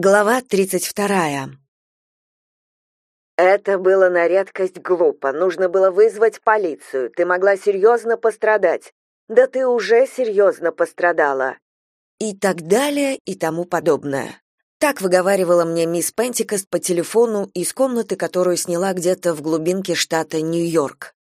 Глава 32. Это было на редкость глупо. Нужно было вызвать полицию. Ты могла серьезно пострадать. Да ты уже серьезно пострадала. И так далее, и тому подобное. Так выговаривала мне мисс Пентикост по телефону из комнаты, которую сняла где-то в глубинке штата Нью-Йорк.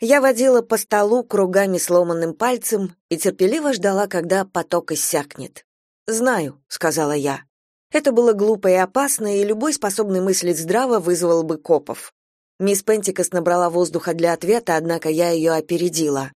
Я водила по столу кругами сломанным пальцем и терпеливо ждала, когда поток иссякнет. «Знаю», — сказала я. Это было глупо и опасно, и любой способный мыслить здраво вызвал бы копов. Мисс Пентикос набрала воздуха для ответа, однако я ее опередила.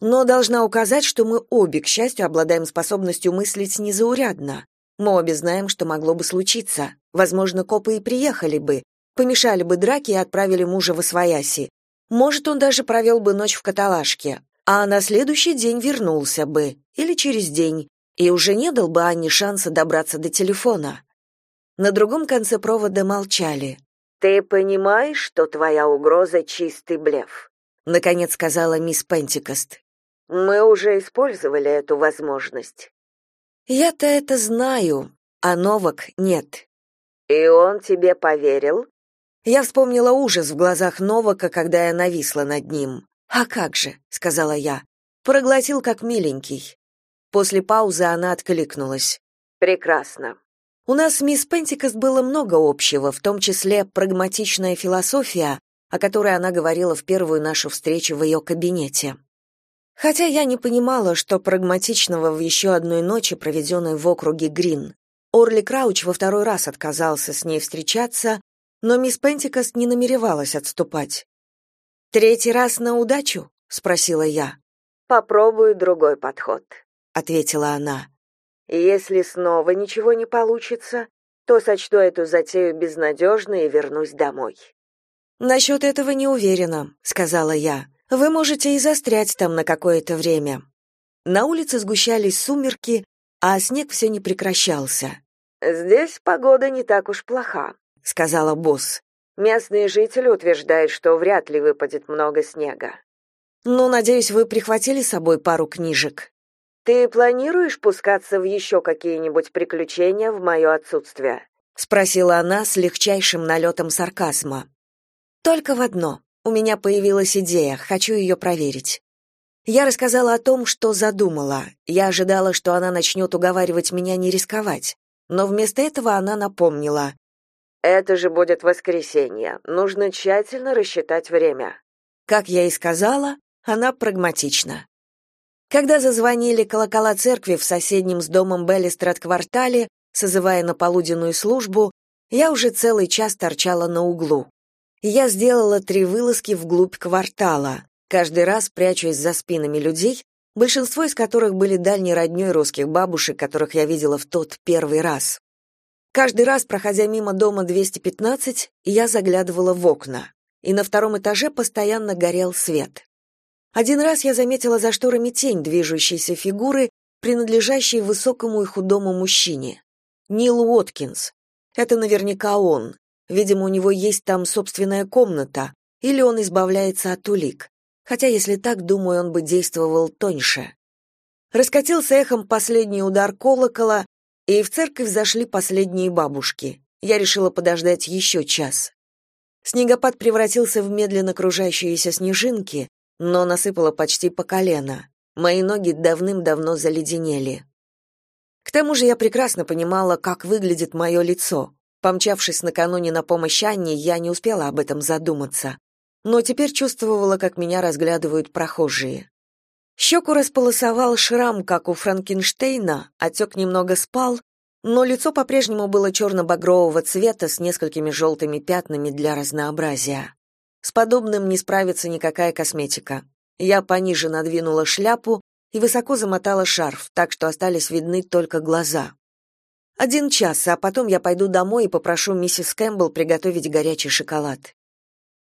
Но должна указать, что мы обе, к счастью, обладаем способностью мыслить незаурядно. Мы обе знаем, что могло бы случиться. Возможно, копы и приехали бы, помешали бы драке и отправили мужа в освояси. Может, он даже провел бы ночь в каталажке, а на следующий день вернулся бы, или через день, и уже не дал бы Анне шанса добраться до телефона. На другом конце провода молчали. «Ты понимаешь, что твоя угроза — чистый блеф?» — наконец сказала мисс Пентикост. «Мы уже использовали эту возможность». «Я-то это знаю, а Новак нет». «И он тебе поверил?» Я вспомнила ужас в глазах Новака, когда я нависла над ним. «А как же», — сказала я, — проглотил как миленький. После паузы она откликнулась. Прекрасно. У нас с мисс Пентикост было много общего, в том числе прагматичная философия, о которой она говорила в первую нашу встречу в ее кабинете. Хотя я не понимала, что прагматичного в еще одной ночи, проведенной в округе Грин. Орли Крауч во второй раз отказался с ней встречаться, но мисс Пентикост не намеревалась отступать. «Третий раз на удачу?» — спросила я. «Попробую другой подход», ответила она. Если снова ничего не получится, то сочту эту затею безнадежной и вернусь домой. «Насчет этого не уверена, сказала я. Вы можете и застрять там на какое-то время. На улице сгущались сумерки, а снег все не прекращался. Здесь погода не так уж плоха, сказала босс. Местные жители утверждают, что вряд ли выпадет много снега. Ну, надеюсь, вы прихватили с собой пару книжек. Ты планируешь пускаться в еще какие-нибудь приключения в мое отсутствие? спросила она с легчайшим налетом сарказма. Только в одно. У меня появилась идея, хочу ее проверить. Я рассказала о том, что задумала. Я ожидала, что она начнет уговаривать меня не рисковать, но вместо этого она напомнила: "Это же будет воскресенье. Нужно тщательно рассчитать время". Как я и сказала, она прагматична. Когда зазвонили колокола церкви в соседнем с домом Беллистрат-квартале, созывая на полуденную службу, я уже целый час торчала на углу. Я сделала три вылазки вглубь квартала, каждый раз прячусь за спинами людей, большинство из которых были дальней роднёй русских бабушек, которых я видела в тот первый раз. Каждый раз, проходя мимо дома 215, я заглядывала в окна, и на втором этаже постоянно горел свет. Один раз я заметила за шторами тень движущейся фигуры, принадлежащей высокому и худому мужчине. Нил Уоткинс. Это наверняка он. Видимо, у него есть там собственная комната, или он избавляется от улик. Хотя, если так, думаю, он бы действовал тоньше. Раскатился эхом последний удар колокола, и в церковь зашли последние бабушки. Я решила подождать еще час. Снегопад превратился в медленно кружащиеся снежинки, но насыпало почти по колено. Мои ноги давным-давно заледенели. К тому же я прекрасно понимала, как выглядит мое лицо. Помчавшись накануне на помощь Анне, я не успела об этом задуматься. Но теперь чувствовала, как меня разглядывают прохожие. Щеку располосовал шрам, как у Франкенштейна, отек немного спал, но лицо по-прежнему было черно-багрового цвета с несколькими желтыми пятнами для разнообразия. С подобным не справится никакая косметика. Я пониже надвинула шляпу и высоко замотала шарф, так что остались видны только глаза. Один час, а потом я пойду домой и попрошу миссис Кэмпбелл приготовить горячий шоколад.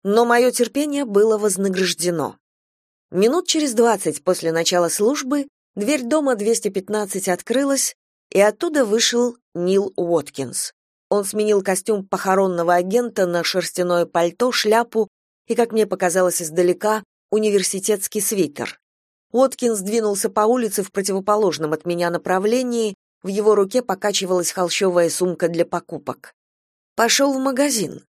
Но мое терпение было вознаграждено. Минут через двадцать после начала службы дверь дома 215 открылась, и оттуда вышел Нил Уоткинс. Он сменил костюм похоронного агента на шерстяное пальто, шляпу и, как мне показалось издалека, университетский свитер. Уоткинс двинулся по улице в противоположном от меня направлении, в его руке покачивалась холщовая сумка для покупок. Пошел в магазин.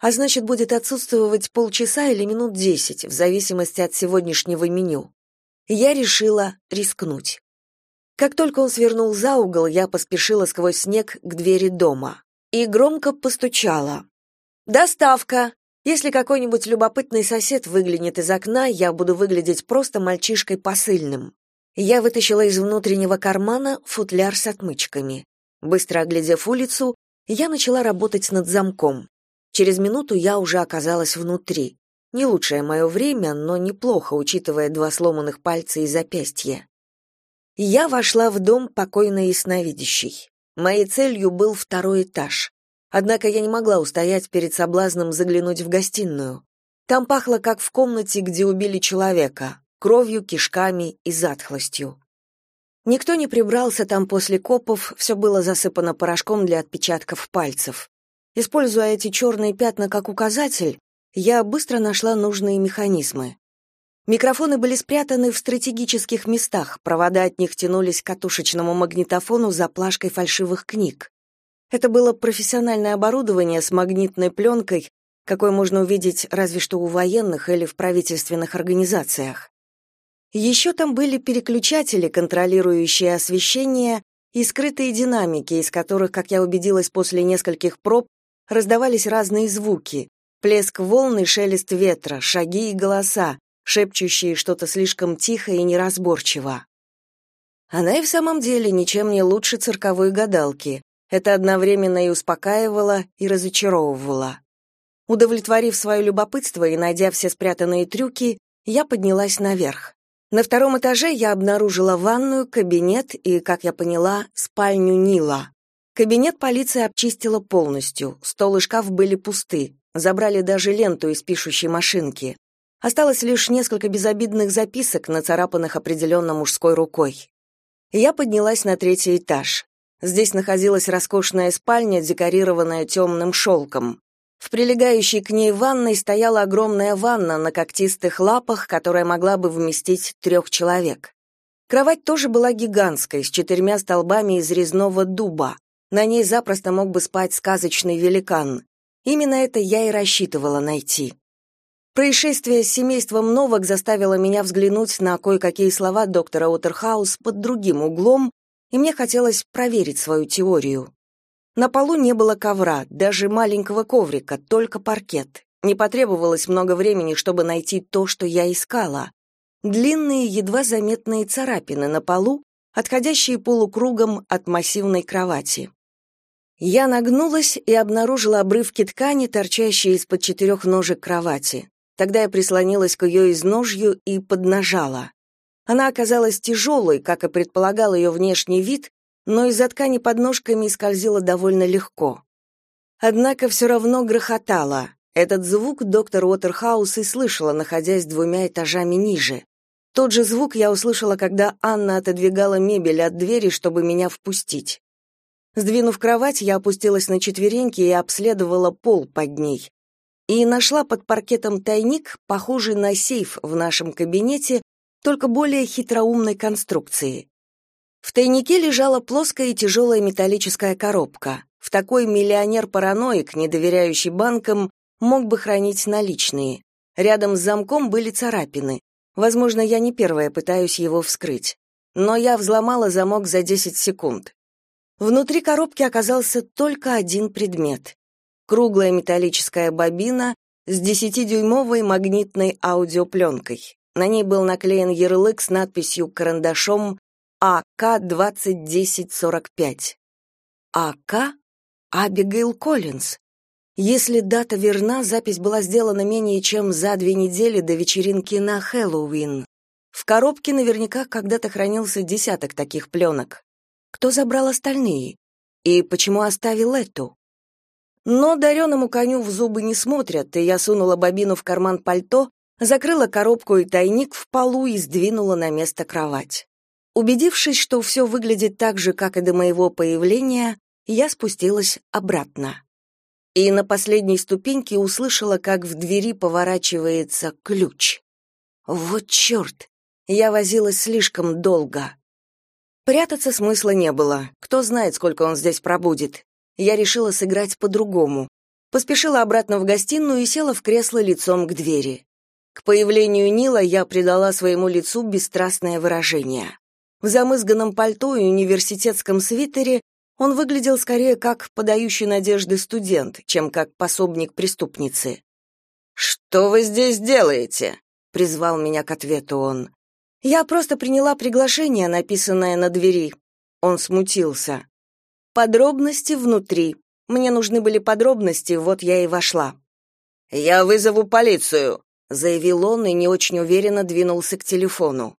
А значит, будет отсутствовать полчаса или минут десять, в зависимости от сегодняшнего меню. Я решила рискнуть. Как только он свернул за угол, я поспешила сквозь снег к двери дома и громко постучала. «Доставка!» Если какой-нибудь любопытный сосед выглянет из окна, я буду выглядеть просто мальчишкой посыльным. Я вытащила из внутреннего кармана футляр с отмычками. Быстро оглядев улицу, я начала работать над замком. Через минуту я уже оказалась внутри. Не лучшее мое время, но неплохо, учитывая два сломанных пальца и запястья. Я вошла в дом покойной ясновидящей. Моей целью был второй этаж. Однако я не могла устоять перед соблазном заглянуть в гостиную. Там пахло, как в комнате, где убили человека, кровью, кишками и затхлостью. Никто не прибрался там после копов, все было засыпано порошком для отпечатков пальцев. Используя эти черные пятна как указатель, я быстро нашла нужные механизмы. Микрофоны были спрятаны в стратегических местах, провода от них тянулись к катушечному магнитофону за плашкой фальшивых книг. Это было профессиональное оборудование с магнитной пленкой, какой можно увидеть разве что у военных или в правительственных организациях. Еще там были переключатели, контролирующие освещение, и скрытые динамики, из которых, как я убедилась после нескольких проб, раздавались разные звуки: плеск волн и шелест ветра, шаги и голоса, шепчущие что-то слишком тихо и неразборчиво. Она и в самом деле ничем не лучше цирковой гадалки. Это одновременно и успокаивало, и разочаровывало. Удовлетворив свое любопытство и найдя все спрятанные трюки, я поднялась наверх. На втором этаже я обнаружила ванную, кабинет и, как я поняла, спальню Нила. Кабинет полиция обчистила полностью, стол и шкаф были пусты, забрали даже ленту из пишущей машинки. Осталось лишь несколько безобидных записок, нацарапанных определенно мужской рукой. Я поднялась на третий этаж. Здесь находилась роскошная спальня, декорированная темным шелком. В прилегающей к ней ванной стояла огромная ванна на когтистых лапах, которая могла бы вместить трех человек. Кровать тоже была гигантской, с четырьмя столбами из резного дуба. На ней запросто мог бы спать сказочный великан. Именно это я и рассчитывала найти. Происшествие с семейством Новак заставило меня взглянуть на кое-какие слова доктора Уотерхаус под другим углом и мне хотелось проверить свою теорию. На полу не было ковра, даже маленького коврика, только паркет. Не потребовалось много времени, чтобы найти то, что я искала. Длинные, едва заметные царапины на полу, отходящие полукругом от массивной кровати. Я нагнулась и обнаружила обрывки ткани, торчащие из-под четырех ножек кровати. Тогда я прислонилась к ее изножью и поднажала. Она оказалась тяжелой, как и предполагал ее внешний вид, но из-за ткани под ножками скользила довольно легко. Однако все равно грохотала. Этот звук доктор Уотерхаус и слышала, находясь двумя этажами ниже. Тот же звук я услышала, когда Анна отодвигала мебель от двери, чтобы меня впустить. Сдвинув кровать, я опустилась на четвереньки и обследовала пол под ней. И нашла под паркетом тайник, похожий на сейф в нашем кабинете, только более хитроумной конструкции. В тайнике лежала плоская и тяжелая металлическая коробка. В такой миллионер-параноик, не доверяющий банкам, мог бы хранить наличные. Рядом с замком были царапины. Возможно, я не первая пытаюсь его вскрыть. Но я взломала замок за 10 секунд. Внутри коробки оказался только один предмет. Круглая металлическая бобина с 10-дюймовой магнитной аудиопленкой. На ней был наклеен ярлык с надписью карандашом АК-201045. АК? Абигейл Коллинз. Если дата верна, запись была сделана менее чем за две недели до вечеринки на Хэллоуин. В коробке наверняка когда-то хранился десяток таких пленок. Кто забрал остальные? И почему оставил эту? Но дареному коню в зубы не смотрят, и я сунула бобину в карман пальто, закрыла коробку и тайник в полу и сдвинула на место кровать. Убедившись, что все выглядит так же, как и до моего появления, я спустилась обратно. И на последней ступеньке услышала, как в двери поворачивается ключ. Вот черт! Я возилась слишком долго. Прятаться смысла не было. Кто знает, сколько он здесь пробудет. Я решила сыграть по-другому. Поспешила обратно в гостиную и села в кресло лицом к двери. К появлению Нила я придала своему лицу бесстрастное выражение. В замызганном пальто и университетском свитере он выглядел скорее как подающий надежды студент, чем как пособник преступницы. «Что вы здесь делаете?» — призвал меня к ответу он. «Я просто приняла приглашение, написанное на двери». Он смутился. «Подробности внутри. Мне нужны были подробности, вот я и вошла». «Я вызову полицию», — заявил он и не очень уверенно двинулся к телефону.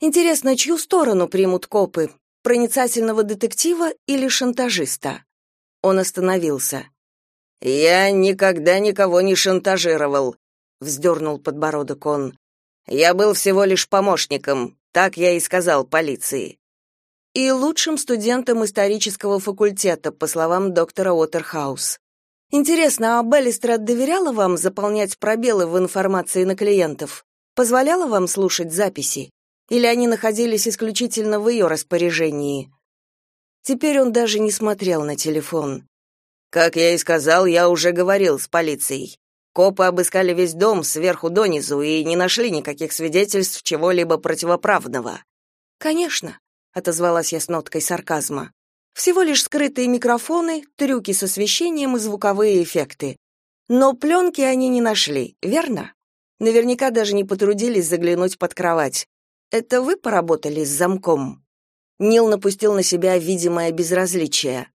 «Интересно, чью сторону примут копы? проницательного детектива или шантажиста. Он остановился. Я никогда никого не шантажировал, вздернул подбородок он. Я был всего лишь помощником, так я и сказал полиции. И лучшим студентом исторического факультета, по словам доктора Уотерхаус. Интересно, а Беллистрат доверяла вам заполнять пробелы в информации на клиентов? Позволяла вам слушать записи? или они находились исключительно в ее распоряжении. Теперь он даже не смотрел на телефон. Как я и сказал, я уже говорил с полицией. Копы обыскали весь дом сверху донизу и не нашли никаких свидетельств чего-либо противоправного. Конечно, отозвалась я с ноткой сарказма. Всего лишь скрытые микрофоны, трюки с освещением и звуковые эффекты. Но пленки они не нашли, верно? Наверняка даже не потрудились заглянуть под кровать. Это вы поработали с замком? Нил напустил на себя видимое безразличие.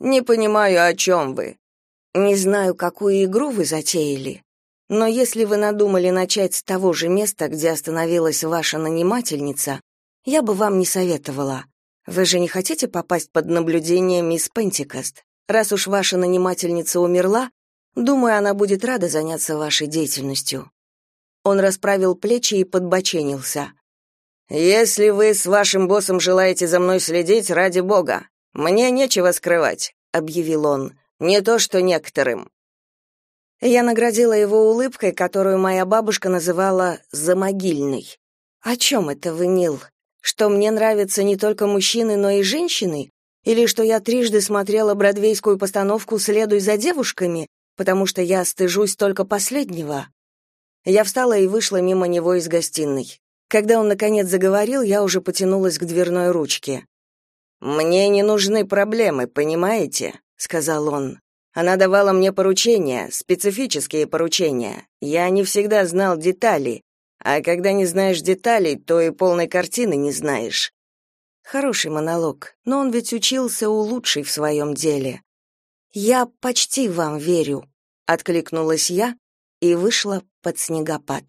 Не понимаю, о чем вы. Не знаю, какую игру вы затеяли, но если вы надумали начать с того же места, где остановилась ваша нанимательница, я бы вам не советовала. Вы же не хотите попасть под наблюдение мисс Пентикост? Раз уж ваша нанимательница умерла, думаю, она будет рада заняться вашей деятельностью. Он расправил плечи и подбоченился. Если вы с вашим боссом желаете за мной следить, ради бога, мне нечего скрывать, объявил он. Не то, что некоторым. Я наградила его улыбкой, которую моя бабушка называла замогильной. О чем это вы, Нил? Что мне нравятся не только мужчины, но и женщины? Или что я трижды смотрела бродвейскую постановку «Следуй за девушками», потому что я стыжусь только последнего? Я встала и вышла мимо него из гостиной. Когда он наконец заговорил, я уже потянулась к дверной ручке. Мне не нужны проблемы, понимаете, сказал он. Она давала мне поручения, специфические поручения. Я не всегда знал детали, а когда не знаешь деталей, то и полной картины не знаешь. Хороший монолог, но он ведь учился у лучшей в своем деле. Я почти вам верю, откликнулась я и вышла под снегопад.